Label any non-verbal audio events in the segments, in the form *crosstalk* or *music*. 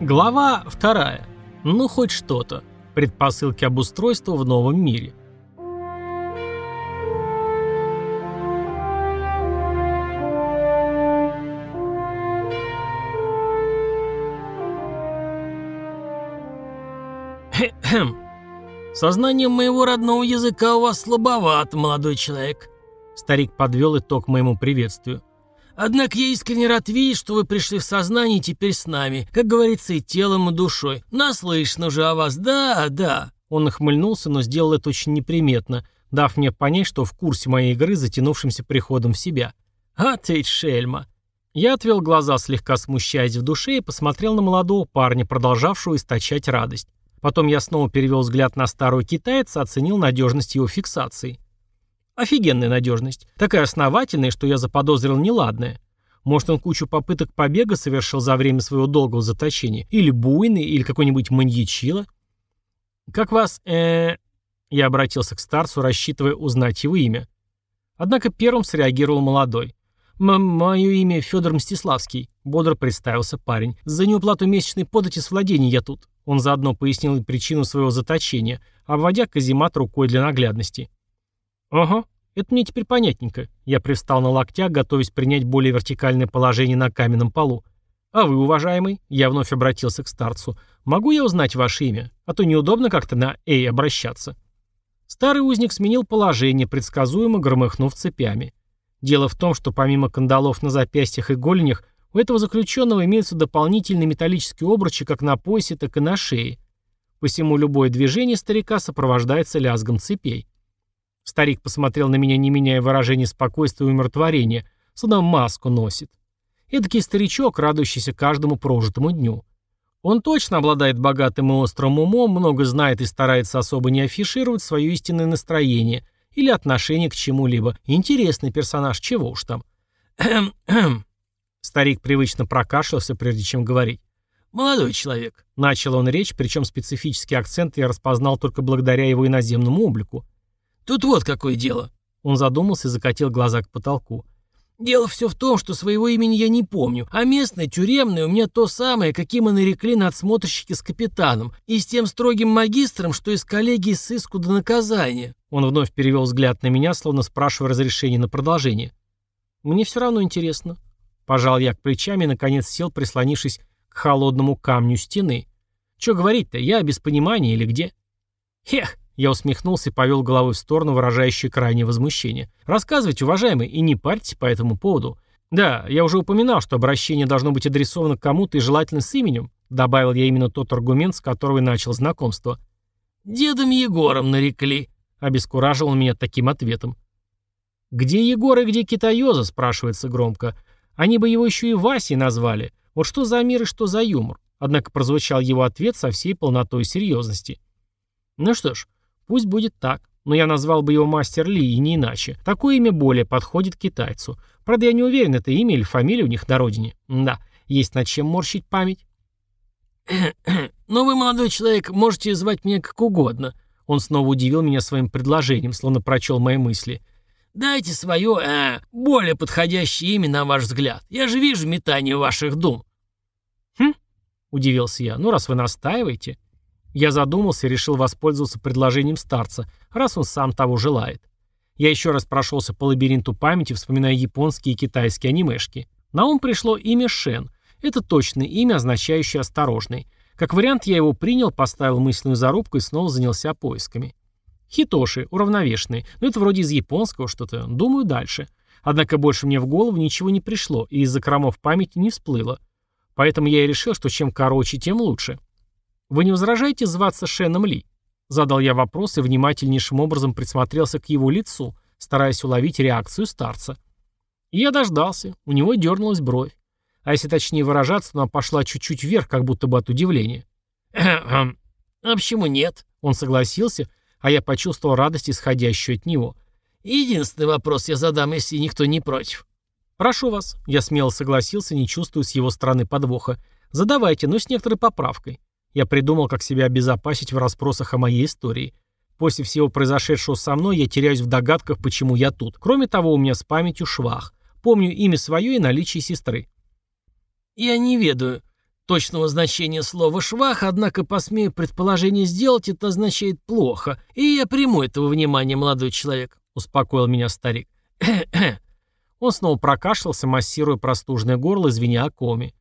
Глава вторая. Ну, хоть что-то. Предпосылки обустройства в новом мире. Хм. Сознание моего родного языка у вас слабовато, молодой человек. Старик подвел итог моему приветствию. Однако я искренне рад видеть, что вы пришли в сознание и теперь с нами, как говорится, и телом, и душой. Наслышно же о вас, да, да». Он охмыльнулся, но сделал это очень неприметно, дав мне понять, что в курсе моей игры, затянувшимся приходом в себя. «А ты шельма!» Я отвел глаза, слегка смущаясь в душе, и посмотрел на молодого парня, продолжавшего источать радость. Потом я снова перевел взгляд на старого китайца, оценил надежность его фиксации. Офигенная надежность. Такая основательная, что я заподозрил неладное. Может, он кучу попыток побега совершил за время своего долгого заточения. Или буйный, или какой-нибудь маньячило. Как вас, э, Я обратился к старцу, рассчитывая узнать его имя. Однако первым среагировал молодой. «Мое имя Федор Мстиславский», — бодро представился парень. «За неуплату месячной подати с владений я тут». Он заодно пояснил причину своего заточения, обводя каземат рукой для наглядности. «Ага, это мне теперь понятненько». Я привстал на локтях, готовясь принять более вертикальное положение на каменном полу. «А вы, уважаемый?» Я вновь обратился к старцу. «Могу я узнать ваше имя? А то неудобно как-то на «эй» обращаться». Старый узник сменил положение, предсказуемо громыхнув цепями. Дело в том, что помимо кандалов на запястьях и голенях, у этого заключенного имеются дополнительные металлические обручи как на поясе, так и на шее. Посему любое движение старика сопровождается лязгом цепей. Старик посмотрел на меня, не меняя выражения спокойствия и умиротворения, словно маску носит. Эдакий старичок, радующийся каждому прожитому дню. Он точно обладает богатым и острым умом, много знает и старается особо не афишировать свое истинное настроение или отношение к чему-либо. Интересный персонаж, чего уж там. Старик привычно прокашлялся, прежде чем говорить. «Молодой человек», — начал он речь, причем специфический акцент я распознал только благодаря его иноземному облику. Тут вот какое дело. Он задумался и закатил глаза к потолку. Дело все в том, что своего имени я не помню, а местное, тюремное у меня то самое, каким мы нарекли надсмотрщики с капитаном, и с тем строгим магистром, что из коллегии сыску до наказания. Он вновь перевел взгляд на меня, словно спрашивая разрешение на продолжение. Мне все равно интересно. Пожал я к плечами и, наконец, сел, прислонившись к холодному камню стены. Че говорить-то, я без понимания или где? Хех, я усмехнулся и повел головой в сторону, выражающей крайнее возмущение. «Рассказывайте, уважаемый, и не парьтесь по этому поводу. Да, я уже упоминал, что обращение должно быть адресовано кому-то и желательно с именем», добавил я именно тот аргумент, с которого и начал знакомство. «Дедом Егором нарекли», — обескуражил он меня таким ответом. «Где Егор и где Китаёза?» — спрашивается громко. «Они бы его еще и Васей назвали. Вот что за мир и что за юмор?» Однако прозвучал его ответ со всей полнотой серьезности. «Ну что ж, Пусть будет так. Но я назвал бы его мастер Ли и не иначе. Такое имя более подходит китайцу. Правда, я не уверен, это имя или фамилия у них на родине. Да, есть над чем морщить память. *coughs* «Но вы, молодой человек, можете звать меня как угодно». Он снова удивил меня своим предложением, словно прочел мои мысли. «Дайте свое, э, более подходящее имя, на ваш взгляд. Я же вижу метание ваших дум». «Хм?» — удивился я. «Ну, раз вы настаиваете...» Я задумался и решил воспользоваться предложением старца, раз он сам того желает. Я еще раз прошелся по лабиринту памяти, вспоминая японские и китайские анимешки. На ум пришло имя Шен. Это точное имя, означающее «осторожный». Как вариант я его принял, поставил мысленную зарубку и снова занялся поисками. Хитоши, уравновешенный. Ну это вроде из японского что-то. Думаю дальше. Однако больше мне в голову ничего не пришло и из-за кромов памяти не всплыло. Поэтому я и решил, что чем короче, тем лучше. «Вы не возражаете зваться Шеном Ли?» Задал я вопрос и внимательнейшим образом присмотрелся к его лицу, стараясь уловить реакцию старца. И я дождался, у него дернулась бровь. А если точнее выражаться, она пошла чуть-чуть вверх, как будто бы от удивления. «А почему нет?» Он согласился, а я почувствовал радость, исходящую от него. «Единственный вопрос я задам, если никто не против». «Прошу вас», — я смело согласился, не чувствуя с его стороны подвоха. «Задавайте, но с некоторой поправкой. Я придумал, как себя обезопасить в расспросах о моей истории. После всего произошедшего со мной я теряюсь в догадках, почему я тут. Кроме того, у меня с памятью швах. Помню имя свое и наличие сестры. «Я не ведаю. точного значения слова «швах», однако, посмею предположение сделать, это означает «плохо». И я приму этого внимания, молодой человек», — успокоил меня старик. *clears throat* Он снова прокашлялся, массируя простужное горло, звеня о коме.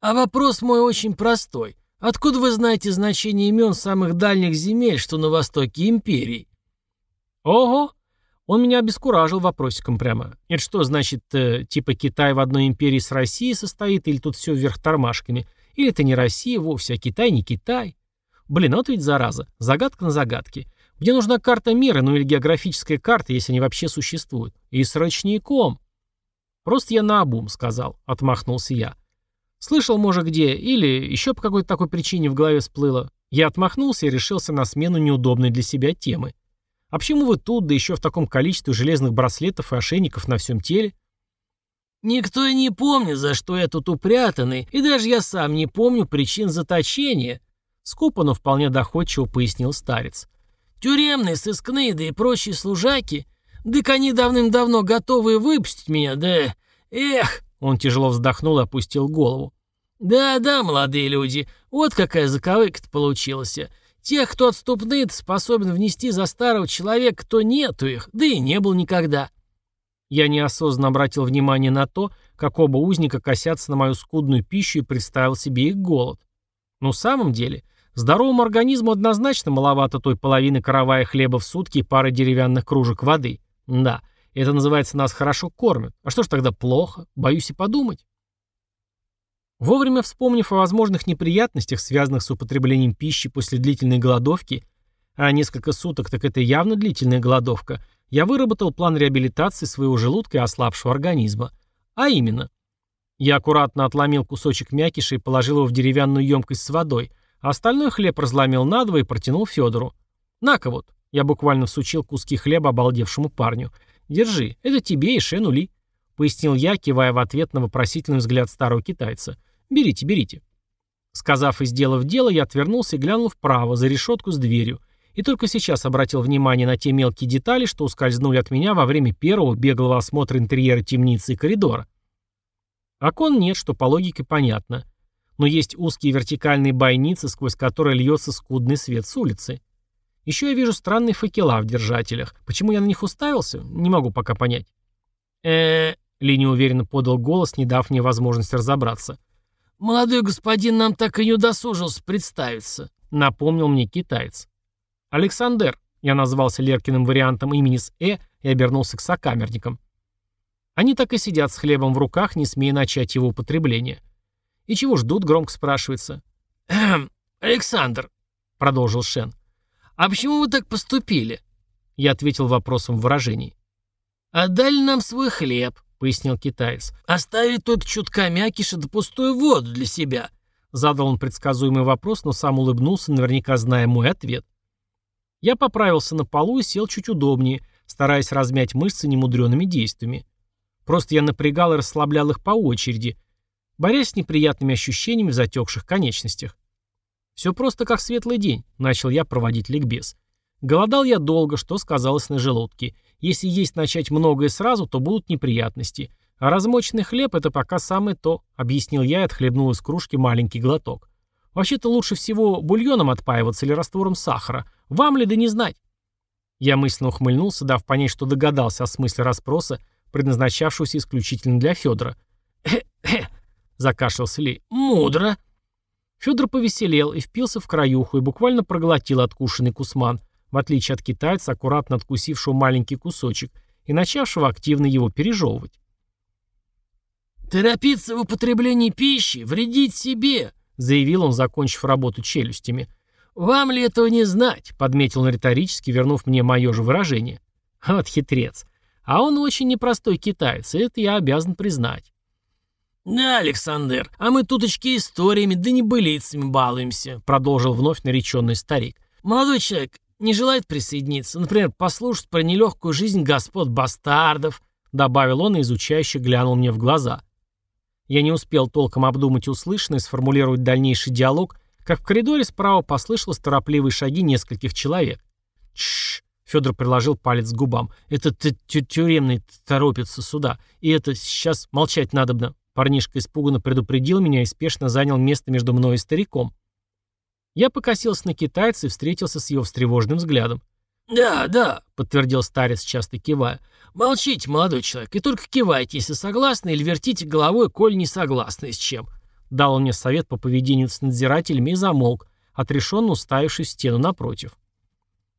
«А вопрос мой очень простой. Откуда вы знаете значение имен самых дальних земель, что на востоке империи?» «Ого!» Он меня обескуражил вопросиком прямо. Это что, значит, э, типа Китай в одной империи с Россией состоит, или тут все вверх тормашками? Или это не Россия вовсе, а Китай не Китай? Блин, вот ведь зараза. Загадка на загадке. Мне нужна карта мира, ну или географическая карта, если они вообще существуют. И с ручником. Просто я наобум сказал, отмахнулся я. Слышал, может, где, или еще по какой-то такой причине в голове всплыло. Я отмахнулся и решился на смену неудобной для себя темы. А почему вы тут, да еще в таком количестве железных браслетов и ошейников на всем теле? Никто не помнит, за что я тут упрятанный, и даже я сам не помню причин заточения. Скупо, но вполне доходчиво пояснил старец. Тюремные, сыскные, да и прочие служаки, дык они давным-давно готовы выпустить меня, да... Эх, он тяжело вздохнул и опустил голову. «Да-да, молодые люди, вот какая заковыка-то получилась. Тех, кто отступный, способен внести за старого человека, кто нету их, да и не был никогда». Я неосознанно обратил внимание на то, как оба узника косятся на мою скудную пищу и представил себе их голод. Но в самом деле, здоровому организму однозначно маловато той половины каравая хлеба в сутки и пары деревянных кружек воды. Да, это называется нас хорошо кормят. А что ж тогда плохо? Боюсь и подумать. Вовремя вспомнив о возможных неприятностях, связанных с употреблением пищи после длительной голодовки, а несколько суток так это явно длительная голодовка, я выработал план реабилитации своего желудка и ослабшего организма. А именно, я аккуратно отломил кусочек мякиша и положил его в деревянную емкость с водой, а остальной хлеб разломил надвое и протянул Федору. «На-ка вот», я буквально всучил куски хлеба обалдевшему парню. «Держи, это тебе и Шену Ли», — пояснил я, кивая в ответ на вопросительный взгляд старого китайца. «Берите, берите». Сказав и сделав дело, я отвернулся и глянул вправо, за решетку с дверью, и только сейчас обратил внимание на те мелкие детали, что ускользнули от меня во время первого беглого осмотра интерьера темницы и коридора. Окон нет, что по логике понятно. Но есть узкие вертикальные бойницы, сквозь которые льется скудный свет с улицы. Еще я вижу странные факела в держателях. Почему я на них уставился, не могу пока понять. э Ли неуверенно подал голос, не дав мне возможности разобраться. «Молодой господин нам так и не удосужился представиться», — напомнил мне китаец. «Александр», я назвался Леркиным вариантом имени с «э» и обернулся к сокамерникам. Они так и сидят с хлебом в руках, не смея начать его употребление. И чего ждут, громко спрашивается. «Эм, Александр», — продолжил Шен, — «а почему вы так поступили?» Я ответил вопросом в выражении. «Отдали нам свой хлеб», — пояснил китаец. «Оставили только чутка мякиша да пустую воду для себя». Задал он предсказуемый вопрос, но сам улыбнулся, наверняка зная мой ответ. Я поправился на полу и сел чуть удобнее, стараясь размять мышцы немудреными действиями. Просто я напрягал и расслаблял их по очереди, борясь с неприятными ощущениями в затекших конечностях. «Все просто как светлый день», — начал я проводить ликбез. Голодал я долго, что сказалось на желудке. Если есть начать многое сразу, то будут неприятности. А размоченный хлеб — это пока самое то, — объяснил я и отхлебнул из кружки маленький глоток. Вообще-то лучше всего бульоном отпаиваться или раствором сахара. Вам ли да не знать? Я мысленно ухмыльнулся, дав понять, что догадался о смысле расспроса, предназначавшегося исключительно для Федора. «Хе-хе», — закашлялся Ли, — «мудро». Федор повеселел и впился в краюху и буквально проглотил откушенный кусман, в отличие от китайца, аккуратно откусившего маленький кусочек и начавшего активно его пережевывать. «Торопиться в употреблении пищи, вредить себе», заявил он, закончив работу челюстями. «Вам ли этого не знать?» — подметил он риторически, вернув мне мое же выражение. Вот хитрец. А он очень непростой китаец, это я обязан признать. «Да, Александр, а мы туточки историями да небылицами балуемся», — продолжил вновь нареченный старик. «Молодой человек не желает присоединиться, например, послушать про нелегкую жизнь господ бастардов», — добавил он и изучающе глянул мне в глаза. Я не успел толком обдумать услышанное и сформулировать дальнейший диалог, как в коридоре справа послышалось торопливые шаги нескольких человек. Тш! Федор приложил палец к губам. «Это тюремный торопится сюда. И это сейчас молчать надобно», Парнишка испуганно предупредил меня и спешно занял место между мной и стариком. Я покосился на китайца и встретился с его встревоженным взглядом. «Да, да», — подтвердил старец, часто кивая. «Молчите, молодой человек, и только кивайте, если согласны, или вертите головой, коль не согласны с чем». Дал он мне совет по поведению с надзирателями и замолк, отрешенно уставившись в стену напротив.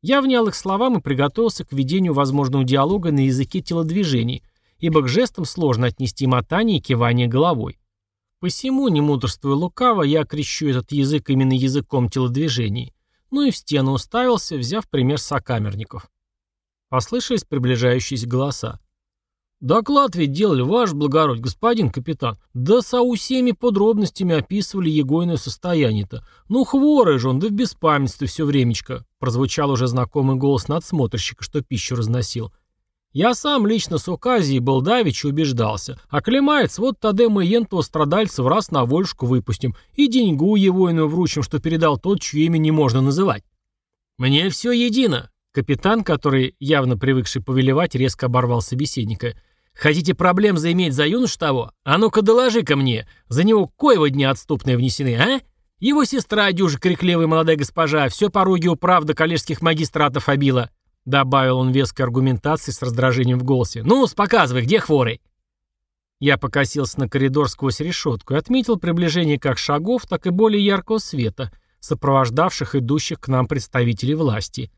Я внял их словам и приготовился к ведению возможного диалога на языке телодвижений, ибо к жестам сложно отнести мотание и кивание головой. Посему, не мудрствуя лукаво, я крещу этот язык именно языком телодвижений. Ну и в стену уставился, взяв пример сокамерников. Послышались приближающиеся голоса. «Доклад ведь делали, ваш благородь, господин капитан. Да со всеми подробностями описывали егойное состояние-то. Ну, хворый же он, да в беспамятстве все времечко», прозвучал уже знакомый голос надсмотрщика, что пищу разносил. Я сам лично с указией был давич и убеждался. А клемается, вот тогда мы ентого страдальца в раз на вольшку выпустим и деньгу его иную вручим, что передал тот, чье имя не можно называть. Мне все едино. Капитан, который, явно привыкший повелевать, резко оборвал собеседника. Хотите проблем заиметь за юнош того? А ну-ка доложи-ка мне, за него коего дня отступные внесены, а? Его сестра, дюжа крикливая молодая госпожа, все пороги управ до коллежских магистратов обила. Добавил он веской аргументации с раздражением в голосе. ну показывай, где хворый?» Я покосился на коридор сквозь решетку и отметил приближение как шагов, так и более яркого света, сопровождавших идущих к нам представителей власти.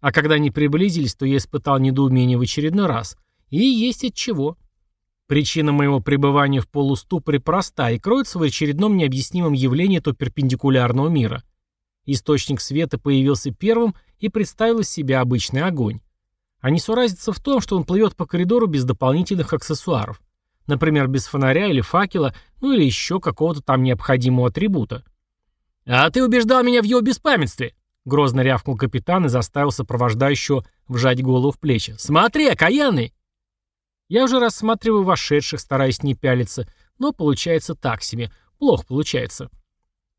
А когда они приблизились, то я испытал недоумение в очередной раз. И есть от чего. Причина моего пребывания в полуступоре проста и кроется в очередном необъяснимом явлении то перпендикулярного мира. Источник света появился первым и представил из себя обычный огонь. А несуразица в том, что он плывет по коридору без дополнительных аксессуаров. Например, без фонаря или факела, ну или еще какого-то там необходимого атрибута. «А ты убеждал меня в его беспамятстве!» Грозно рявкнул капитан и заставил сопровождающего вжать голову в плечи. «Смотри, окаянный!» Я уже рассматриваю вошедших, стараясь не пялиться, но получается так себе. Плохо получается.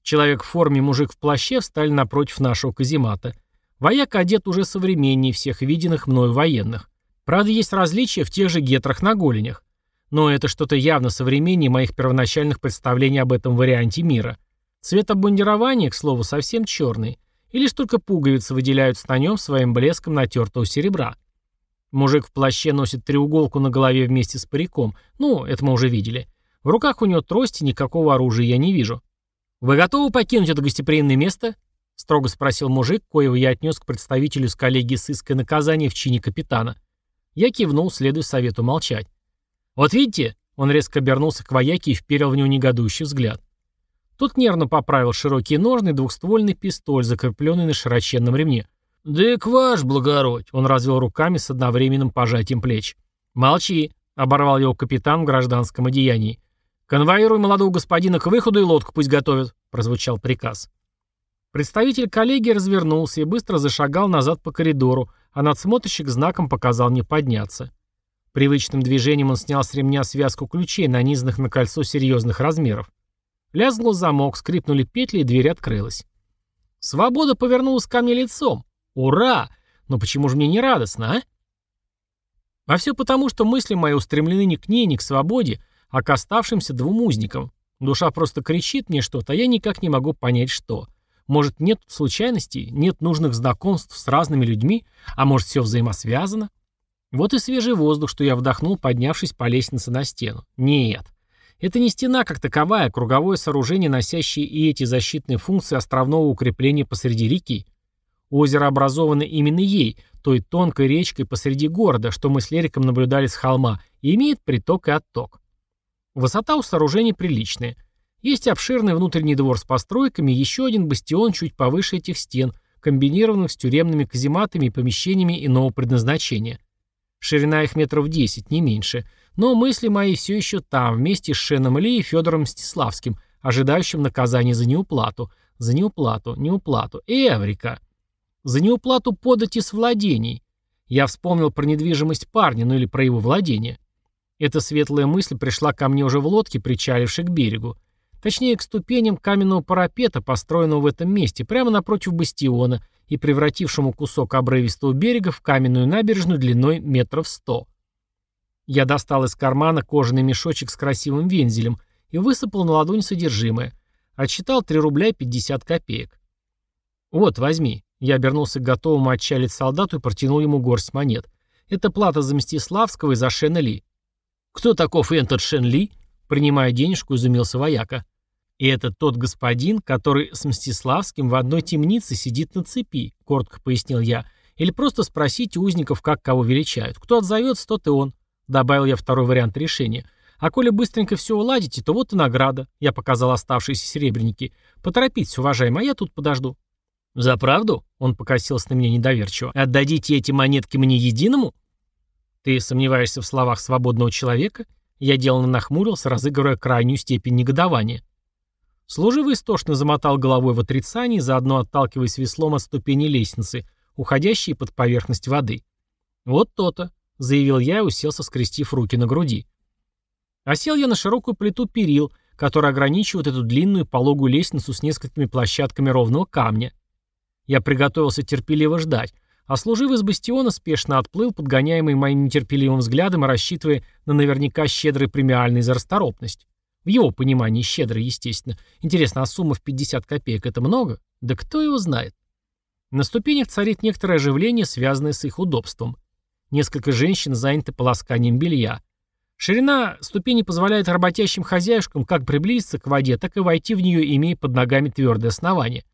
Человек в форме, мужик в плаще встали напротив нашего каземата. Вояк одет уже современнее всех виденных мною военных. Правда, есть различия в тех же гетрах на голенях. Но это что-то явно современнее моих первоначальных представлений об этом варианте мира. Цвет обмундирования, к слову, совсем черный. И лишь только пуговицы выделяются на нем своим блеском натертого серебра. Мужик в плаще носит треуголку на голове вместе с париком. Ну, это мы уже видели. В руках у него трости, никакого оружия я не вижу. «Вы готовы покинуть это гостеприимное место?» — строго спросил мужик, коего я отнес к представителю с коллегии сыска наказания в чине капитана. Я кивнул, следуя совету молчать. «Вот видите?» — он резко обернулся к вояке и вперил в него негодующий взгляд. Тот нервно поправил широкие ножны и двухствольный пистоль, закрепленный на широченном ремне. «Да к ваш, благородь!» — он развел руками с одновременным пожатием плеч. «Молчи!» — оборвал его капитан в гражданском одеянии. «Конвоируй молодого господина к выходу и лодку пусть готовят», — прозвучал приказ. Представитель коллегии развернулся и быстро зашагал назад по коридору, а надсмотрщик знаком показал мне подняться. Привычным движением он снял с ремня связку ключей, нанизанных на кольцо серьезных размеров. Лязгнул замок, скрипнули петли, и дверь открылась. Свобода повернулась ко мне лицом. Ура! Но почему же мне не радостно, а? А все потому, что мысли мои устремлены не к ней, не к свободе, а к оставшимся двум узникам. Душа просто кричит мне что-то, а я никак не могу понять, что. Может, нет случайностей, нет нужных знакомств с разными людьми, а может, все взаимосвязано? Вот и свежий воздух, что я вдохнул, поднявшись по лестнице на стену. Нет. Это не стена как таковая, а круговое сооружение, носящее и эти защитные функции островного укрепления посреди реки. Озеро образовано именно ей, той тонкой речкой посреди города, что мы с Лериком наблюдали с холма, и имеет приток и отток. Высота у сооружения приличная. Есть обширный внутренний двор с постройками и еще один бастион чуть повыше этих стен, комбинированных с тюремными казематами и помещениями иного предназначения. Ширина их метров 10, не меньше. Но мысли мои все еще там, вместе с Шеном Ли и Федором Мстиславским, ожидающим наказания за неуплату. За неуплату, неуплату. Эврика. За неуплату подати с владений. Я вспомнил про недвижимость парня, ну или про его владение. Эта светлая мысль пришла ко мне уже в лодке, причалившей к берегу. Точнее, к ступеням каменного парапета, построенного в этом месте, прямо напротив бастиона и превратившему кусок обрывистого берега в каменную набережную длиной метров сто. Я достал из кармана кожаный мешочек с красивым вензелем и высыпал на ладонь содержимое. Отсчитал 3 рубля 50 копеек. «Вот, возьми». Я обернулся к готовому отчалить солдату и протянул ему горсть монет. «Это плата за Мстиславского и за Шена Ли». «Кто таков этот Шен Ли?» Принимая денежку, изумился вояка. «И это тот господин, который с Мстиславским в одной темнице сидит на цепи», — коротко пояснил я. «Или просто спросите узников, как кого величают. Кто отзовется, тот и он». Добавил я второй вариант решения. «А коли быстренько все уладите, то вот и награда». Я показал оставшиеся серебряники. «Поторопитесь, уважаемый, а я тут подожду». «За правду?» — он покосился на меня недоверчиво. «Отдадите эти монетки мне единому?» «Ты сомневаешься в словах свободного человека?» Я деланно нахмурился, разыгрывая крайнюю степень негодования. Служивый истошно замотал головой в отрицании, заодно отталкиваясь веслом от ступени лестницы, уходящей под поверхность воды. «Вот то-то», — заявил я и уселся, скрестив руки на груди. Осел я на широкую плиту перил, которая ограничивает эту длинную пологую лестницу с несколькими площадками ровного камня. Я приготовился терпеливо ждать, а служивый из бастиона спешно отплыл, подгоняемый моим нетерпеливым взглядом и рассчитывая на наверняка щедрый премиальный за расторопность. В его понимании щедрый, естественно. Интересно, а сумма в 50 копеек это много? Да кто его знает? На ступенях царит некоторое оживление, связанное с их удобством. Несколько женщин заняты полосканием белья. Ширина ступени позволяет работящим хозяюшкам как приблизиться к воде, так и войти в нее, имея под ногами твердое основание.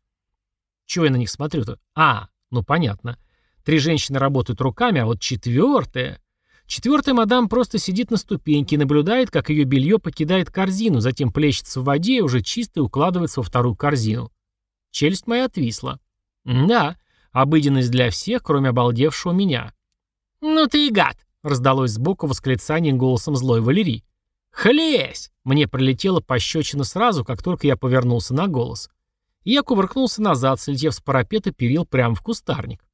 Чего я на них смотрю-то? А, ну понятно. Три женщины работают руками, а вот четвертая... Четвертая мадам просто сидит на ступеньке и наблюдает, как ее белье покидает корзину, затем плещется в воде и уже чисто укладывается во вторую корзину. Челюсть моя отвисла. Да, обыденность для всех, кроме обалдевшего меня. «Ну ты и гад!» Раздалось сбоку восклицание голосом злой Валерии. «Хлесь!» Мне прилетело пощечина сразу, как только я повернулся на голос. Я кувыркнулся назад, слетев с парапета перил прямо в кустарник.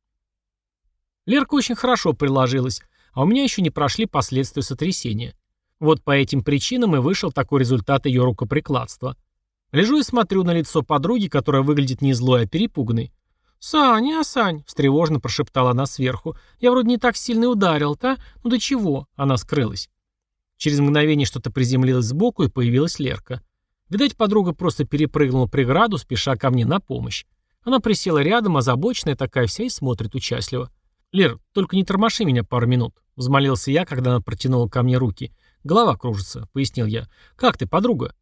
Лерка очень хорошо приложилась, а у меня еще не прошли последствия сотрясения. Вот по этим причинам и вышел такой результат ее рукоприкладства. Лежу и смотрю на лицо подруги, которая выглядит не злой, а перепуганной. «Саня, Сань!» — встревожно прошептала она сверху. «Я вроде не так сильно ударил-то. Ну до чего?» Она скрылась. Через мгновение что-то приземлилось сбоку, и появилась Лерка. Видать, подруга просто перепрыгнула преграду, спеша ко мне на помощь. Она присела рядом, озабоченная такая вся, и смотрит участливо. «Лер, только не тормоши меня пару минут», — взмолился я, когда она протянула ко мне руки. «Голова кружится», — пояснил я. «Как ты, подруга?»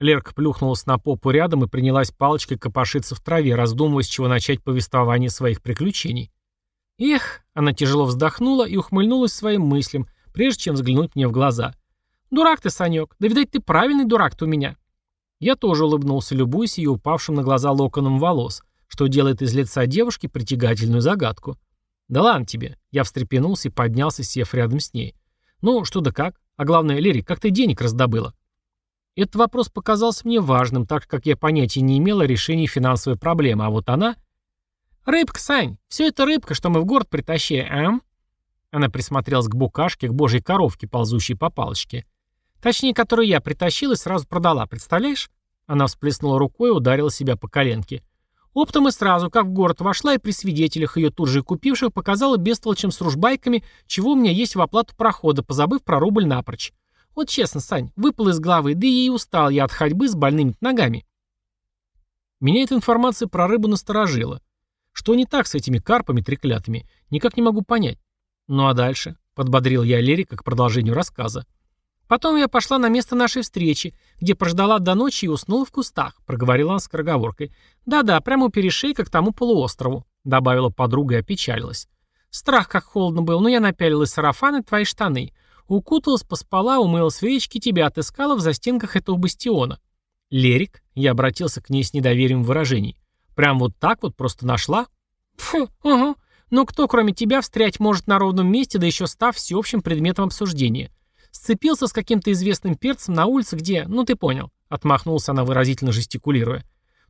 Лерка плюхнулась на попу рядом и принялась палочкой копошиться в траве, раздумывая, с чего начать повествование своих приключений. «Эх!» — она тяжело вздохнула и ухмыльнулась своим мыслям, прежде чем взглянуть мне в глаза. «Дурак ты, Санек! Да, видать, ты правильный дурак-то у меня!» Я тоже улыбнулся, любуясь ее упавшим на глаза локоном волос, что делает из лица девушки притягательную загадку. «Да ладно тебе!» Я встрепенулся и поднялся, сев рядом с ней. «Ну, что да как? А главное, Лерик, как ты денег раздобыла?» Этот вопрос показался мне важным, так как я понятия не имела о решении финансовой проблемы, а вот она... «Рыбка, Сань, все это рыбка, что мы в город притащили, а?» Она присмотрелась к букашке, к божьей коровке, ползущей по палочке. Точнее, которую я притащила и сразу продала, представляешь? Она всплеснула рукой и ударила себя по коленке. Оптом и сразу, как в город вошла и при свидетелях ее тут же купивших, показала бестолочем с ружбайками, чего у меня есть в оплату прохода, позабыв про рубль напрочь. Вот честно, Сань, выпал из головы, да и устал я от ходьбы с больными ногами. Меня эта информация про рыбу насторожила. Что не так с этими карпами треклятыми, никак не могу понять. Ну а дальше? Подбодрил я Лерика к продолжению рассказа. Потом я пошла на место нашей встречи, где прождала до ночи и уснула в кустах, проговорила она скороговоркой. Да-да, прямо у перешейка к тому полуострову, добавила подруга и опечалилась. Страх как холодно был, но я напялила сарафан и твои штаны. Укуталась, поспала, умыла свечки, тебя отыскала в застенках этого бастиона. Лерик, я обратился к ней с недоверием в. Прям вот так вот просто нашла? Фу, угу. Но кто, кроме тебя, встрять может на ровном месте, да еще став всеобщим предметом обсуждения? Сцепился с каким-то известным перцем на улице, где, ну ты понял, отмахнулся она выразительно жестикулируя.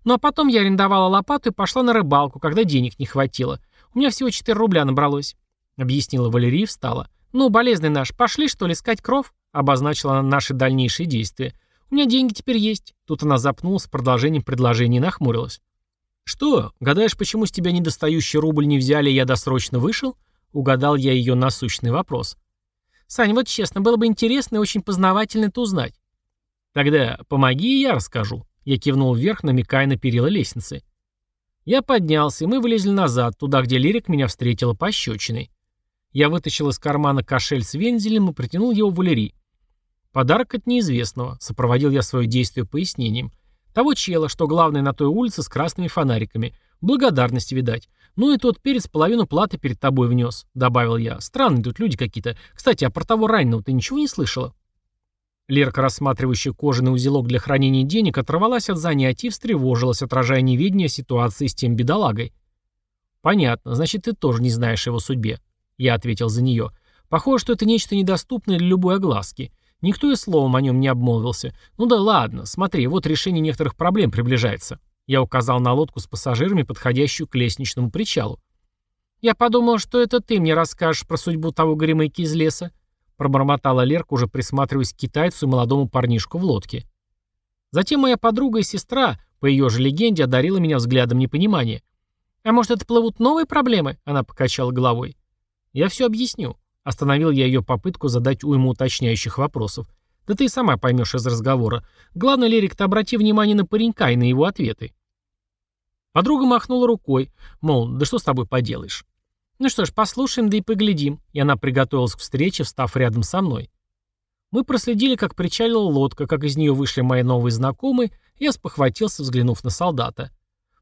Ну а потом я арендовала лопату и пошла на рыбалку, когда денег не хватило. У меня всего 4 рубля набралось, объяснила Валерия и встала. «Ну, болезный наш, пошли, что ли, искать кров?» — обозначила она наши дальнейшие действия. «У меня деньги теперь есть». Тут она запнулась продолжением предложения и нахмурилась. «Что, гадаешь, почему с тебя недостающий рубль не взяли, и я досрочно вышел?» Угадал я ее насущный вопрос. Сань, вот честно, было бы интересно и очень познавательно это узнать. Тогда помоги, и я расскажу. Я кивнул вверх, намекая на перила лестницы. Я поднялся, и мы вылезли назад, туда, где Лирик меня встретила пощечиной. Я вытащил из кармана кошель с вензелем и протянул его Валерии. Подарок от неизвестного, сопроводил я свое действие пояснением. Того чела, что главное на той улице с красными фонариками. Благодарность, видать. Ну и тот перец половину платы перед тобой внес, добавил я. Странные тут люди какие-то. Кстати, а про того раненого ты ничего не слышала? Лерка, рассматривающая кожаный узелок для хранения денег, оторвалась от занятий и встревожилась, отражая неведение ситуации с тем бедолагой. «Понятно, значит, ты тоже не знаешь его судьбе», — я ответил за нее. «Похоже, что это нечто недоступное для любой огласки. Никто и словом о нем не обмолвился. Ну да ладно, смотри, вот решение некоторых проблем приближается». Я указал на лодку с пассажирами, подходящую к лестничному причалу. «Я подумал, что это ты мне расскажешь про судьбу того горемыки из леса», пробормотала Лерка, уже присматриваясь к китайцу и молодому парнишку в лодке. Затем моя подруга и сестра, по ее же легенде, одарила меня взглядом непонимания. «А может, это плывут новые проблемы?» Она покачала головой. «Я все объясню». Остановил я ее попытку задать уйму уточняющих вопросов. Да ты и сама поймешь из разговора. Главное, Лерик, ты обрати внимание на паренька и на его ответы. Подруга махнула рукой, мол, да что с тобой поделаешь. Ну что ж, послушаем, да и поглядим. И она приготовилась к встрече, встав рядом со мной. Мы проследили, как причалила лодка, как из нее вышли мои новые знакомые, я спохватился, взглянув на солдата.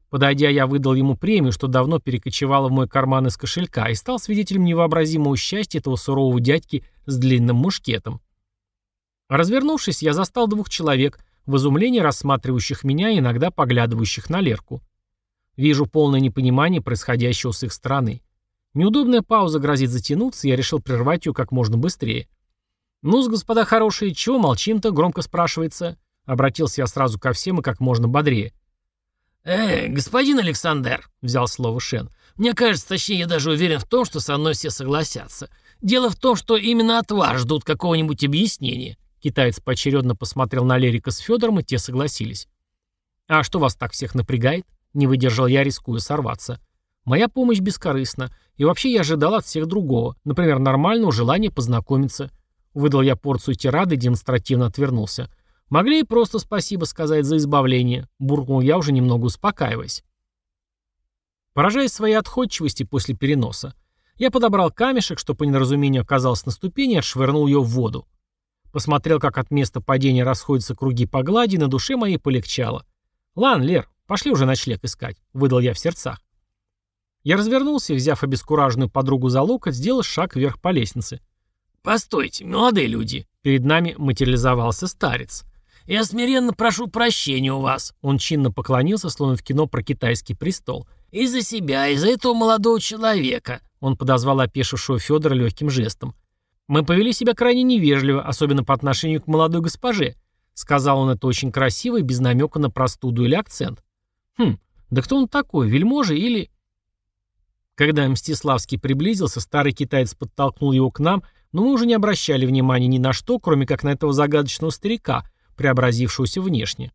Подойдя, я выдал ему премию, что давно перекочевала в мой карман из кошелька, и стал свидетелем невообразимого счастья этого сурового дядьки с длинным мушкетом. Развернувшись, я застал двух человек, в изумлении рассматривающих меня и иногда поглядывающих на Лерку. Вижу полное непонимание происходящего с их стороны. Неудобная пауза грозит затянуться, я решил прервать ее как можно быстрее. «Ну-с, господа хорошие, чего молчим-то?» — громко спрашивается. Обратился я сразу ко всем и как можно бодрее. «Э, господин Александр», — взял слово Шен, — «мне кажется, точнее, я даже уверен в том, что со мной все согласятся. Дело в том, что именно от вас ждут какого-нибудь объяснения». Китаец поочередно посмотрел на Лерика с Федором, и те согласились. «А что вас так всех напрягает?» Не выдержал я, рискуя сорваться. «Моя помощь бескорыстна, и вообще я ожидал от всех другого, например, нормального желания познакомиться». Выдал я порцию тирады и демонстративно отвернулся. «Могли и просто спасибо сказать за избавление», — буркнул я, уже немного успокаиваясь. Поражаясь своей отходчивости после переноса, я подобрал камешек, что по неразумению оказался на ступени, и отшвырнул ее в воду. Посмотрел, как от места падения расходятся круги по глади, и на душе моей полегчало. «Лан, Лер, пошли уже ночлег искать», — выдал я в сердцах. Я развернулся взяв обескураженную подругу за локоть, сделал шаг вверх по лестнице. «Постойте, молодые люди!» Перед нами материализовался старец. «Я смиренно прошу прощения у вас». Он чинно поклонился, словно в кино про китайский престол. «И за себя, и за этого молодого человека». Он подозвал опешившего Федора легким жестом. «Мы повели себя крайне невежливо, особенно по отношению к молодой госпоже», сказал он это очень красиво и без намека на простуду или акцент. «Хм, да кто он такой, вельможа или...» Когда Мстиславский приблизился, старый китаец подтолкнул его к нам, но мы уже не обращали внимания ни на что, кроме как на этого загадочного старика, преобразившегося внешне.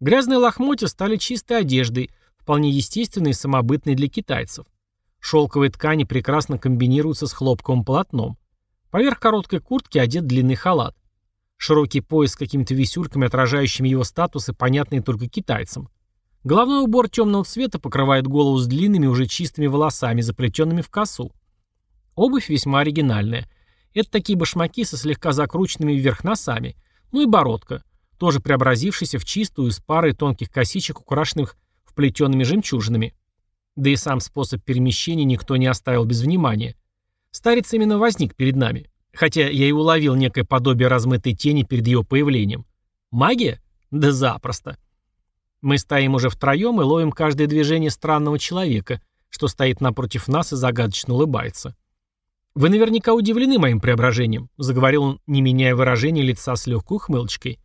Грязные лохмотья стали чистой одеждой, вполне естественной и самобытной для китайцев. Шелковые ткани прекрасно комбинируются с хлопковым полотном. Поверх короткой куртки одет длинный халат. Широкий пояс с какими-то висюльками, отражающими его статусы, понятные только китайцам. Головной убор темного цвета покрывает голову с длинными, уже чистыми волосами, заплетенными в косу. Обувь весьма оригинальная. Это такие башмаки со слегка закрученными вверх носами. Ну и бородка, тоже преобразившаяся в чистую с парой тонких косичек, украшенных вплетенными жемчужинами. Да и сам способ перемещения никто не оставил без внимания. Старец именно возник перед нами, хотя я и уловил некое подобие размытой тени перед ее появлением. Магия? Да запросто. Мы стоим уже втроем и ловим каждое движение странного человека, что стоит напротив нас и загадочно улыбается. «Вы наверняка удивлены моим преображением», — заговорил он, не меняя выражения лица с легкой ухмылочкой.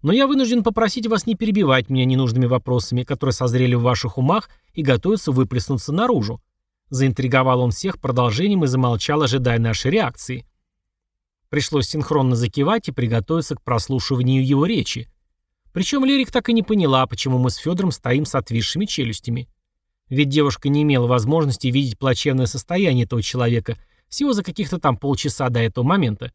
«Но я вынужден попросить вас не перебивать меня ненужными вопросами, которые созрели в ваших умах и готовятся выплеснуться наружу». Заинтриговал он всех продолжением и замолчал, ожидая нашей реакции. Пришлось синхронно закивать и приготовиться к прослушиванию его речи. Причем Лерик так и не поняла, почему мы с Федором стоим с отвисшими челюстями. Ведь девушка не имела возможности видеть плачевное состояние этого человека всего за каких-то там полчаса до этого момента.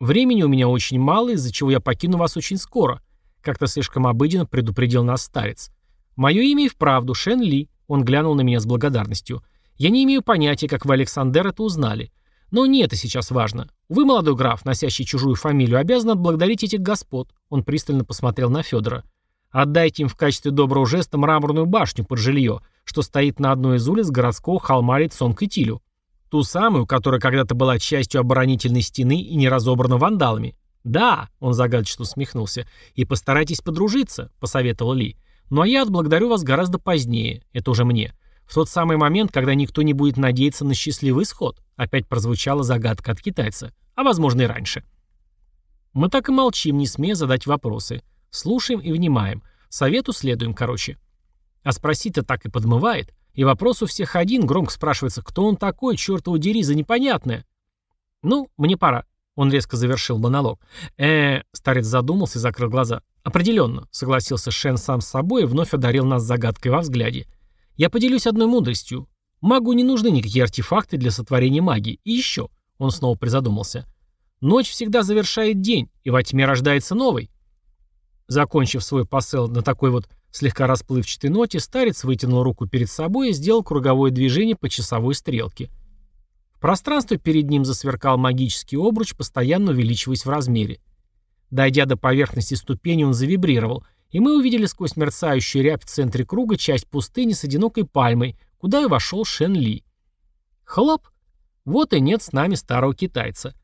Времени у меня очень мало, из-за чего я покину вас очень скоро. Как-то слишком обыденно предупредил нас старец. Мое имя и вправду Шен Ли. Он глянул на меня с благодарностью. Я не имею понятия, как вы, Александр, это узнали. Но не это сейчас важно. Вы, молодой граф, носящий чужую фамилию, обязан отблагодарить этих господ. Он пристально посмотрел на Федора. Отдайте им в качестве доброго жеста мраморную башню под жилье, что стоит на одной из улиц городского холма лицом к Итилю. Ту самую, которая когда-то была частью оборонительной стены и не разобрана вандалами. «Да», — он загадочно усмехнулся, — «и постарайтесь подружиться», — посоветовал Ли. «Ну а я отблагодарю вас гораздо позднее, это уже мне. В тот самый момент, когда никто не будет надеяться на счастливый исход. Опять прозвучала загадка от китайца. А возможно и раньше. Мы так и молчим, не смея задать вопросы. Слушаем и внимаем. Совету следуем, короче. А спросить-то так и подмывает. И вопрос у всех один, громко спрашивается, кто он такой, черт его дери, за непонятное. Ну, мне пора. Он резко завершил монолог. э старец задумался и закрыл глаза. «Определенно», — согласился Шен сам с собой и вновь одарил нас загадкой во взгляде. Я поделюсь одной мудростью. Магу не нужны никакие артефакты для сотворения магии. И еще, он снова призадумался. Ночь всегда завершает день, и во тьме рождается новый. Закончив свой посыл на такой вот слегка расплывчатой ноте, старец вытянул руку перед собой и сделал круговое движение по часовой стрелке. В пространстве перед ним засверкал магический обруч, постоянно увеличиваясь в размере. Дойдя до поверхности ступени, он завибрировал, и мы увидели сквозь мерцающую рябь в центре круга часть пустыни с одинокой пальмой, куда и вошел Шен Ли. Хлоп! Вот и нет с нами старого китайца.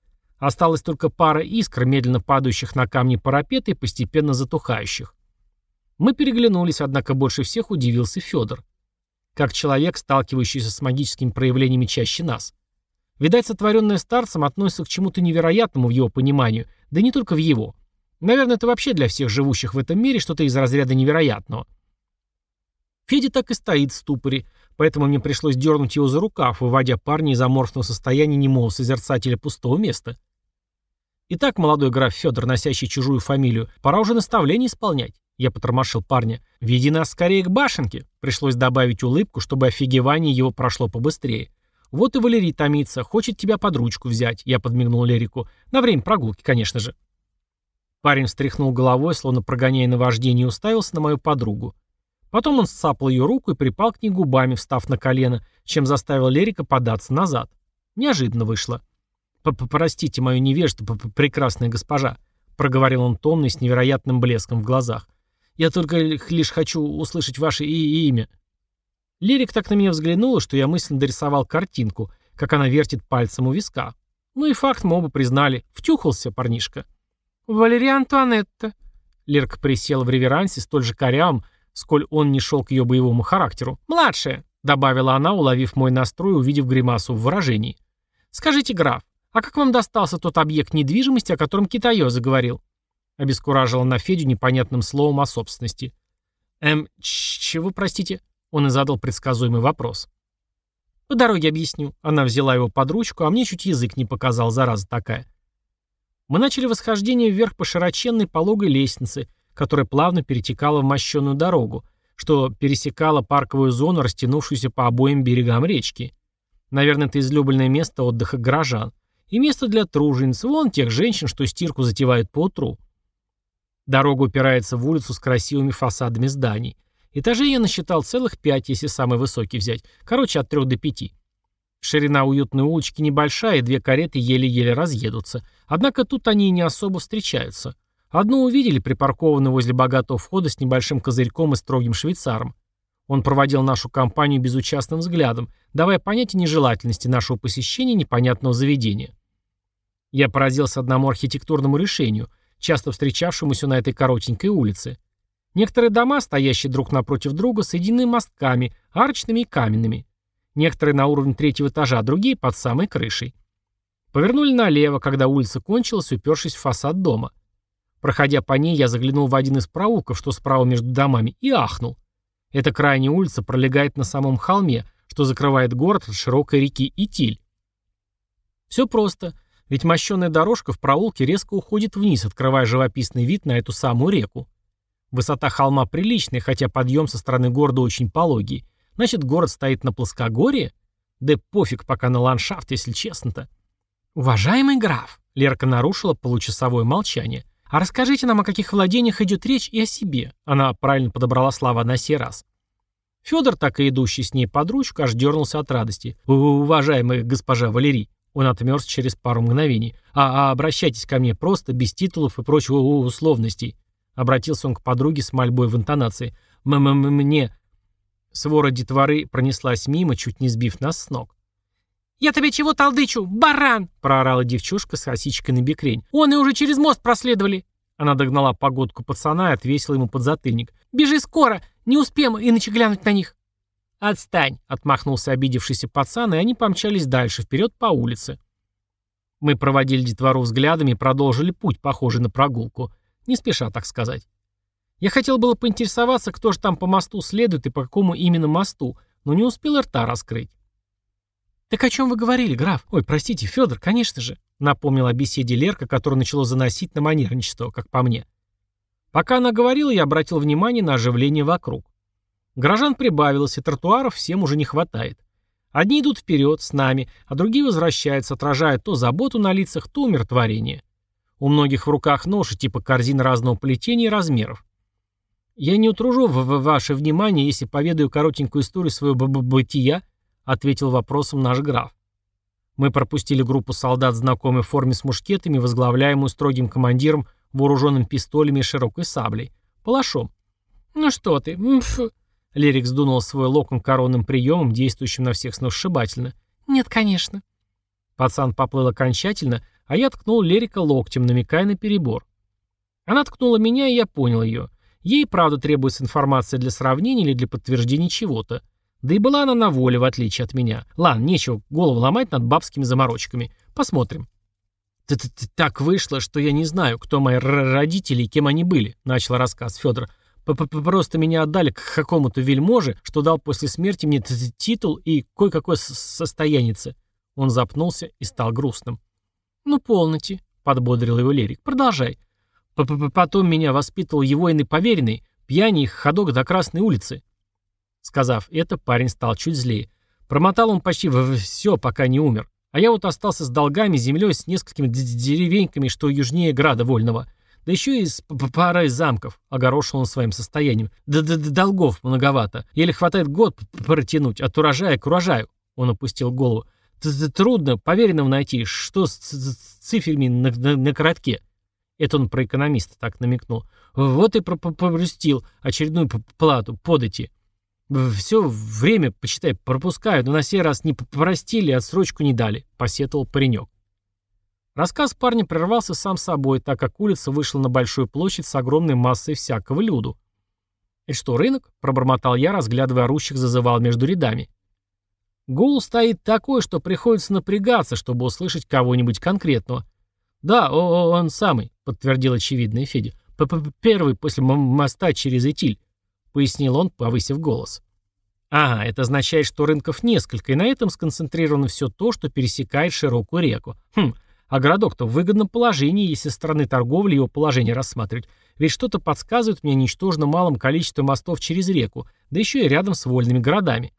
Осталась только пара искр, медленно падающих на камни парапета и постепенно затухающих. Мы переглянулись, однако больше всех удивился Федор. Как человек, сталкивающийся с магическими проявлениями чаще нас. Видать, сотворенное старцем относится к чему-то невероятному в его пониманию, да не только в его. Наверное, это вообще для всех живущих в этом мире что-то из разряда невероятного. Федя так и стоит в ступоре, поэтому мне пришлось дернуть его за рукав, выводя парня из аморфного состояния немого созерцателя пустого места. Итак, молодой граф Федор, носящий чужую фамилию, пора уже наставление исполнять. Я потормошил парня. «Веди нас скорее к башенке!» Пришлось добавить улыбку, чтобы офигевание его прошло побыстрее. «Вот и Валерий томится, хочет тебя под ручку взять», — я подмигнул Лерику. «На время прогулки, конечно же». Парень встряхнул головой, словно прогоняя наваждение, и уставился на мою подругу. Потом он сцапал ее руку и припал к ней губами, встав на колено, чем заставил Лерика податься назад. Неожиданно вышло. «Простите мою невежду, прекрасная госпожа», — проговорил он томно и с невероятным блеском в глазах. «Я только лишь хочу услышать ваше и имя». Лерик так на меня взглянула, что я мысленно дорисовал картинку, как она вертит пальцем у виска. Ну и факт мы оба признали. Втюхался парнишка. «Валерия Антуанетта». Лерка присела в реверансе столь же корявым, сколь он не шел к ее боевому характеру. «Младшая», — добавила она, уловив мой настрой, увидев гримасу в выражении. «Скажите, граф, а как вам достался тот объект недвижимости, о котором Китайо заговорил?» Обескуражила на Федю непонятным словом о собственности. «Эм, чего, простите?» Он и задал предсказуемый вопрос. «По дороге объясню». Она взяла его под ручку, а мне чуть язык не показал, зараза такая. Мы начали восхождение вверх по широченной пологой лестнице, которая плавно перетекала в мощенную дорогу, что пересекала парковую зону, растянувшуюся по обоим берегам речки. Наверное, это излюбленное место отдыха горожан. И место для тружениц, вон тех женщин, что стирку затевают по утру. Дорога упирается в улицу с красивыми фасадами зданий. Этажей я насчитал целых пять, если самый высокий взять. Короче, от трех до пяти. Ширина уютной улочки небольшая, и две кареты еле-еле разъедутся. Однако тут они и не особо встречаются. Одну увидели, припаркованную возле богатого входа с небольшим козырьком и строгим швейцаром. Он проводил нашу компанию безучастным взглядом, давая понять о нежелательности нашего посещения непонятного заведения. Я поразился одному архитектурному решению, часто встречавшемуся на этой коротенькой улице. Некоторые дома, стоящие друг напротив друга, соединены мостками, арочными и каменными. Некоторые на уровне третьего этажа, другие под самой крышей. Повернули налево, когда улица кончилась, упершись в фасад дома. Проходя по ней, я заглянул в один из проулков, что справа между домами, и ахнул. Эта крайняя улица пролегает на самом холме, что закрывает город от широкой реки Итиль. Все просто, ведь мощенная дорожка в проулке резко уходит вниз, открывая живописный вид на эту самую реку. Высота холма приличная, хотя подъем со стороны города очень пологий, Значит, город стоит на плоскогорье? Да пофиг пока на ландшафт, если честно-то. «Уважаемый граф», — Лерка нарушила получасовое молчание, «а расскажите нам, о каких владениях идет речь и о себе». Она правильно подобрала слова на сей раз. Федор, так и идущий с ней под ручку, аж дернулся от радости. «Уважаемая госпожа Валерий», он отмерз через пару мгновений. «А, а обращайтесь ко мне просто, без титулов и прочих условностей». Обратился он к подруге с мольбой в интонации. «М -м «Мне...» Свора детворы пронеслась мимо, чуть не сбив нас с ног. «Я тебе чего толдычу, баран!» — проорала девчушка с осичкой на бекрень. «Он и уже через мост проследовали!» Она догнала погодку пацана и отвесила ему подзатыльник. «Бежи скоро! Не успеем иначе глянуть на них!» «Отстань!» — отмахнулся обидевшийся пацан, и они помчались дальше, вперед по улице. Мы проводили детвору взглядами и продолжили путь, похожий на прогулку. Не спеша, так сказать. Я хотел было поинтересоваться, кто же там по мосту следует и по какому именно мосту, но не успел рта раскрыть. «Так о чем вы говорили, граф? Ой, простите, Федор, конечно же», напомнил о беседе Лерка, которая начала заносить на манерничество, как по мне. Пока она говорила, я обратил внимание на оживление вокруг. Горожан прибавилось, и тротуаров всем уже не хватает. Одни идут вперед, с нами, а другие возвращаются, отражая то заботу на лицах, то умиротворение. У многих в руках ноши, типа корзин разного плетения и размеров. Я не утружу в, в ваше внимание, если поведаю коротенькую историю своего б -б бытия, ответил вопросом наш граф. Мы пропустили группу солдат в знакомой форме с мушкетами, возглавляемую строгим командиром, вооруженным пистолями и широкой саблей. Палашом. «Ну что ты? Мф!» Лерик сдунул свой локон коронным приемом, действующим на всех сногсшибательно. «Нет, конечно». Пацан поплыл окончательно, а я ткнул Лерика локтем, намекая на перебор. Она ткнула меня, и я понял ее. Ей, правда, требуется информация для сравнения или для подтверждения чего-то. Да и была она на воле, в отличие от меня. Ладно, нечего голову ломать над бабскими заморочками. Посмотрим. Т -т -т «Так вышло, что я не знаю, кто мои родители и кем они были», — начал рассказ Федор. «Просто меня отдали к какому-то вельможе, что дал после смерти мне титул и кое-какое состоянице». Он запнулся и стал грустным. «Ну, полноте», — подбодрил его Лерик. «Продолжай. Потом меня воспитывал его иный поверенный, пьяни ходок до Красной улицы. Сказав это, парень стал чуть злее. Промотал он почти все, пока не умер. А я вот остался с долгами, землей, с несколькими деревеньками, что южнее Града Вольного. Да еще и с парой замков, огорошил он своим состоянием. Да, да, да долгов многовато. Еле хватает год протянуть, от урожая к урожаю. Он опустил голову. Трудно поверенного найти, что с цифрами на, на, на коротке. Это он про экономиста так намекнул. Вот и пропустил очередную плату, подати. «Все время, почитай, пропускают, но на сей раз не простили, отсрочку не дали», — посетовал паренек. Рассказ парня прервался сам собой, так как улица вышла на большую площадь с огромной массой всякого люду. «Это что, рынок?» — пробормотал я, разглядывая орущих зазывал между рядами. Гул стоит такой, что приходится напрягаться, чтобы услышать кого-нибудь конкретного. «Да, о, он самый», — подтвердил очевидный Федя. П -п «Первый после моста через Итиль. — пояснил он, повысив голос. «Ага, это означает, что рынков несколько, и на этом сконцентрировано все то, что пересекает широкую реку. Хм, а городок-то в выгодном положении, если со стороны торговли его положение рассматривать. Ведь что-то подсказывает мне ничтожно малым количеством мостов через реку, да еще и рядом с вольными городами.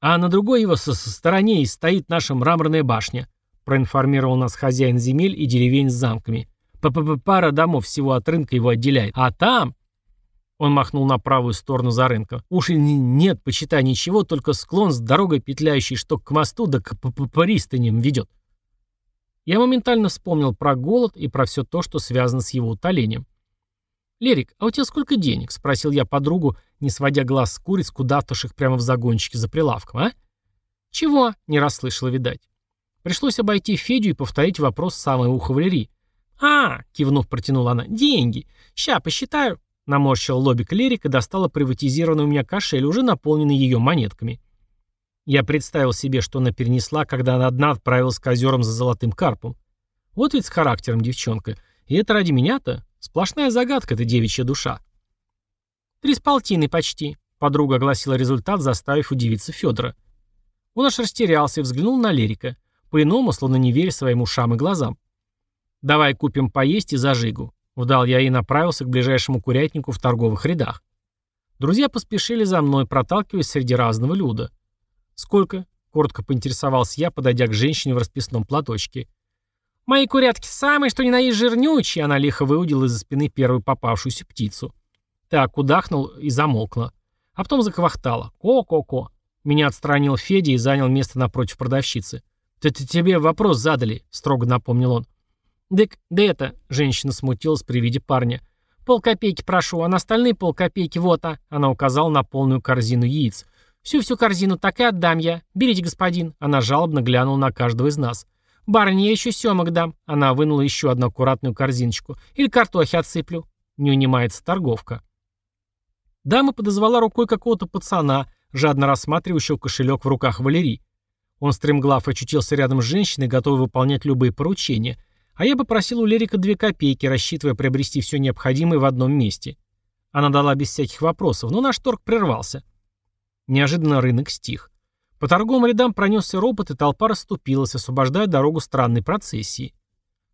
А на другой его со стороне и стоит наша мраморная башня, проинформировал нас хозяин земель и деревень с замками. П -п -п Пара домов всего от рынка его отделяет. А там, он махнул на правую сторону за рынка. Уж и нет, почитай, ничего, только склон с дорогой, петляющей что к мосту, да к пристаням ведет. Я моментально вспомнил про голод и про все то, что связано с его утолением. «Лерик, а у тебя сколько денег?» — спросил я подругу, не сводя глаз с куриц, кудахтавших прямо в загончике за прилавком, а? «Чего?» — не расслышала, видать. Пришлось обойти Федю и повторить вопрос с самой ухо Валерии. «А!» — кивнув, протянула она. «Деньги. Ща, посчитаю». Наморщил лобик Лерик и достала приватизированный у меня кошель, уже наполненный ее монетками. Я представил себе, что она перенесла, когда она одна отправилась к озерам за золотым карпом. Вот ведь с характером девчонка. И это ради меня-то? Сплошная загадка эта девичья душа. Три с полтиной почти. Подруга огласила результат, заставив удивиться Федора. Он аж растерялся и взглянул на Лерика. По-иному, словно не веря своим ушам и глазам. «Давай купим поесть и зажигу. Вдал я и направился к ближайшему курятнику в торговых рядах. Друзья поспешили за мной, проталкиваясь среди разного люда. «Сколько?» — коротко поинтересовался я, подойдя к женщине в расписном платочке. «Мои курятки самые, что ни на есть жирнючие», — она лихо выудила из-за спины первую попавшуюся птицу. Так, удахнул и замолкла. А потом заквахтала. «Ко-ко-ко». Меня отстранил Федя и занял место напротив продавщицы. «Ты, ты тебе вопрос задали», — строго напомнил он. «Дык, да это...» — женщина смутилась при виде парня. «Полкопейки прошу, а на остальные полкопейки вот, а...» Она указала на полную корзину яиц. «Всю-всю корзину так и отдам я. Берите, господин». Она жалобно глянула на каждого из нас. «Барыня, я еще семок дам». Она вынула еще одну аккуратную корзиночку. «Или картохи отсыплю». Не унимается торговка. Дама подозвала рукой какого-то пацана, жадно рассматривающего кошелек в руках Валерии. Он стремглав очутился рядом с женщиной, готовый выполнять любые поручения, а я попросил у Лерика две копейки, рассчитывая приобрести все необходимое в одном месте. Она дала без всяких вопросов, но наш торг прервался. Неожиданно рынок стих. По торговым рядам пронесся ропот, и толпа расступилась, освобождая дорогу странной процессии.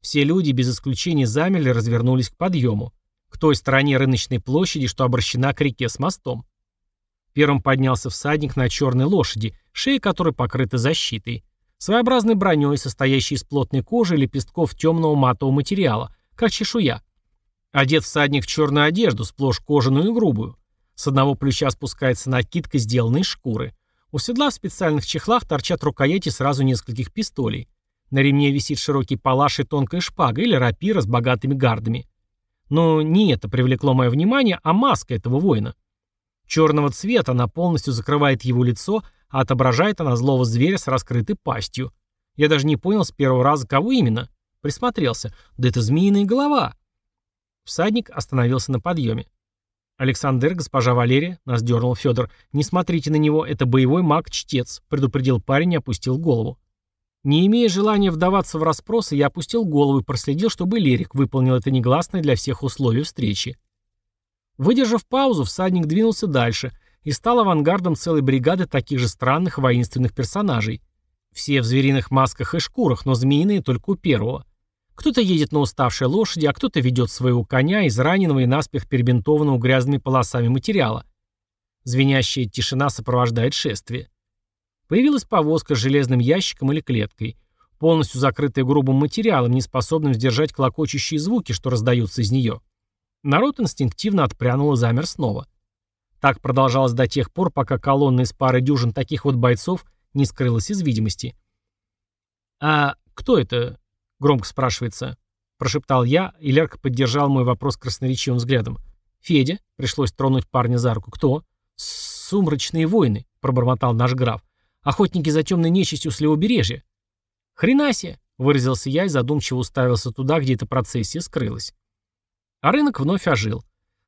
Все люди, без исключения, замерли развернулись к подъему. К той стороне рыночной площади, что обращена к реке с мостом. Первым поднялся всадник на черной лошади, шея которой покрыта защитой. Своеобразной броней, состоящей из плотной кожи и лепестков темного матового материала, как чешуя. Одет всадник в черную одежду, сплошь кожаную и грубую. С одного плеча спускается накидка, сделанная из шкуры. У седла в специальных чехлах торчат рукояти сразу нескольких пистолей. На ремне висит широкий палаш и тонкая шпага или рапира с богатыми гардами. Но не это привлекло мое внимание, а маска этого воина. Черного цвета она полностью закрывает его лицо, а отображает она злого зверя с раскрытой пастью. Я даже не понял с первого раза, кого именно. Присмотрелся. Да это змеиная голова. Всадник остановился на подъеме. «Александр, госпожа Валерия», — нас дернул Федор, — «не смотрите на него, это боевой маг-чтец», — предупредил парень и опустил голову. Не имея желания вдаваться в расспросы, я опустил голову и проследил, чтобы Лерик выполнил это негласное для всех условие встречи. Выдержав паузу, всадник двинулся дальше и стал авангардом целой бригады таких же странных воинственных персонажей. Все в звериных масках и шкурах, но змеиные только у первого. Кто-то едет на уставшей лошади, а кто-то ведет своего коня из раненого и наспех перебинтованного грязными полосами материала. Звенящая тишина сопровождает шествие. Появилась повозка с железным ящиком или клеткой, полностью закрытая грубым материалом, не способным сдержать клокочущие звуки, что раздаются из нее. Народ инстинктивно отпрянул и замер снова. Так продолжалось до тех пор, пока колонна из пары дюжин таких вот бойцов не скрылась из видимости. «А кто это?» — громко спрашивается. Прошептал я, и Лерка поддержал мой вопрос красноречивым взглядом. «Федя?» — пришлось тронуть парня за руку. «Кто?» «Сумрачные воины», — пробормотал наш граф. «Охотники за темной нечистью с левобережья». «Хренасе!» — выразился я и задумчиво уставился туда, где эта процессия скрылась. А рынок вновь ожил.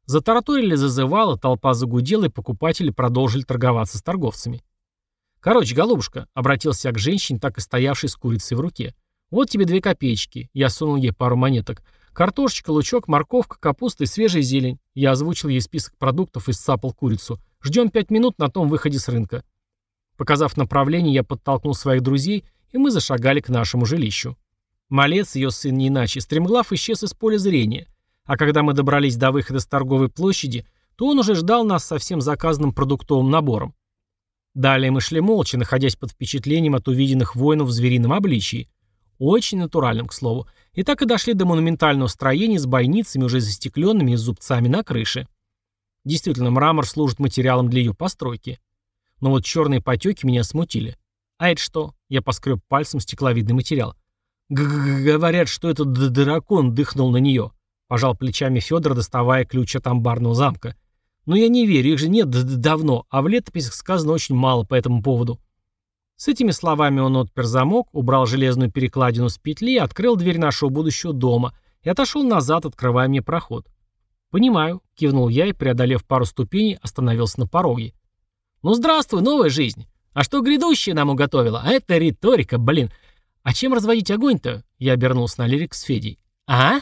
Затараторили зазывало, толпа загудела, и покупатели продолжили торговаться с торговцами. «Короче, голубушка», — обратился я к женщине, так и стоявшей с курицей в руке. «Вот тебе две копеечки». Я сунул ей пару монеток. «Картошечка, лучок, морковка, капуста и свежая зелень». Я озвучил ей список продуктов и сцапал курицу. «Ждем пять минут на том выходе с рынка». Показав направление, я подтолкнул своих друзей, и мы зашагали к нашему жилищу. Малец, ее сын не иначе, стремглав исчез из поля зрения — а когда мы добрались до выхода с торговой площади, то он уже ждал нас со всем заказанным продуктовым набором. Далее мы шли молча, находясь под впечатлением от увиденных воинов в зверином обличии. Очень натуральным, к слову. И так и дошли до монументального строения с бойницами, уже застекленными и с зубцами на крыше. Действительно, мрамор служит материалом для ее постройки. Но вот черные потеки меня смутили. А это что? Я поскреб пальцем стекловидный материал. Г -г Говорят, что этот дракон дыхнул на нее. Пожал плечами Федор, доставая ключ от амбарного замка. Но я не верю, их же нет давно, а в летописях сказано очень мало по этому поводу. С этими словами он отпер замок, убрал железную перекладину с петли, открыл дверь нашего будущего дома и отошел назад, открывая мне проход. «Понимаю», — кивнул я и, преодолев пару ступеней, остановился на пороге. «Ну здравствуй, новая жизнь! А что грядущее нам уготовило? А это риторика, блин! А чем разводить огонь-то?» Я обернулся на лирик с Федей. «А?»